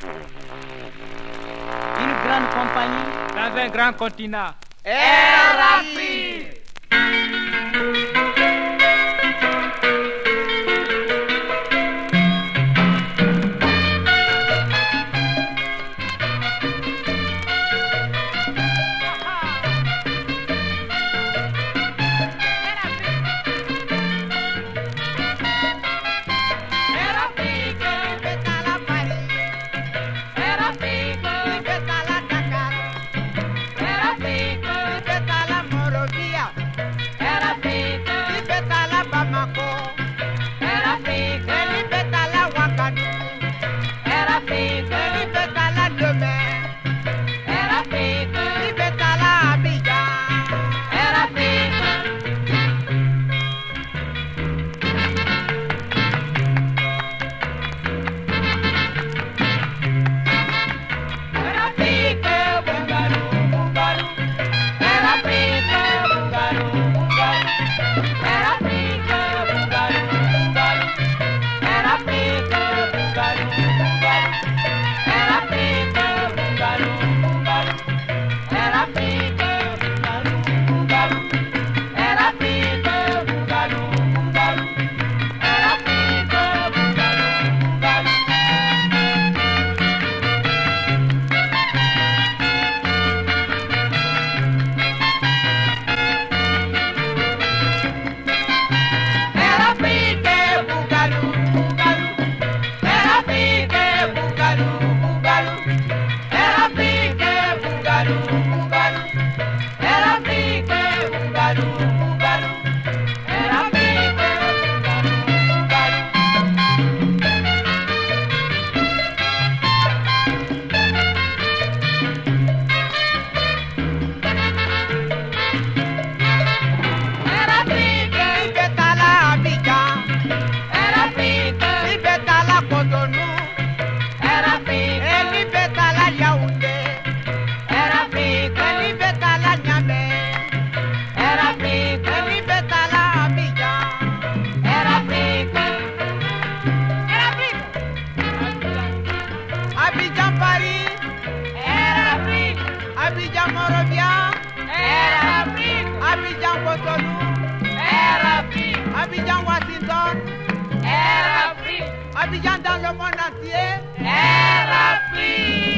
Une grande compagnie dans un grand continent. Air. Abidjan Paris, Air Afrique. Abidjan Morovia, Air Afrique. Abidjan Cotonou, Air Afrique. Abidjan Washington, Air Afrique. Abidjan dans le monde entier, Air Afrique.